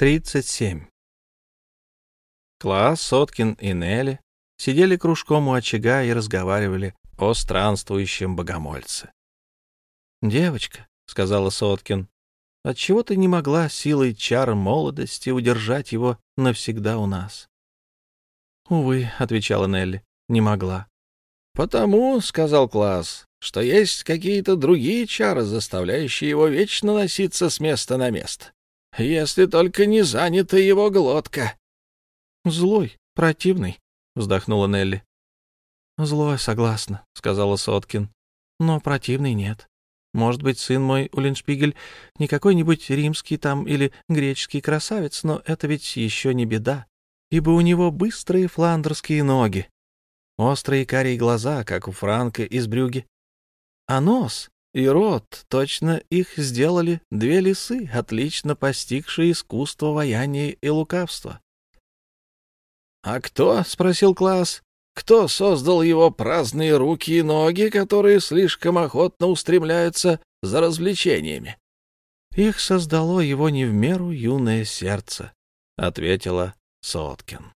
37. Класс, Соткин и Нелли сидели кружком у очага и разговаривали о странствующем богомольце. «Девочка», — сказала Соткин, — «отчего ты не могла силой чар молодости удержать его навсегда у нас?» «Увы», — отвечала Нелли, — «не могла». «Потому», — сказал класс, — «что есть какие-то другие чары, заставляющие его вечно носиться с места на место если только не занята его глотка. — Злой, противный, — вздохнула Нелли. — Злой, согласна, — сказала Соткин. — Но противный нет. Может быть, сын мой, Уллиншпигель, не какой-нибудь римский там или греческий красавец, но это ведь еще не беда, ибо у него быстрые фландерские ноги, острые карие глаза, как у Франка из Брюги, а нос и рот, точно их сделали две лисы, отлично постигшие искусство ваяния и лукавства. — А кто? — спросил класс. — Кто создал его праздные руки и ноги, которые слишком охотно устремляются за развлечениями? — Их создало его не в меру юное сердце, — ответила Соткин.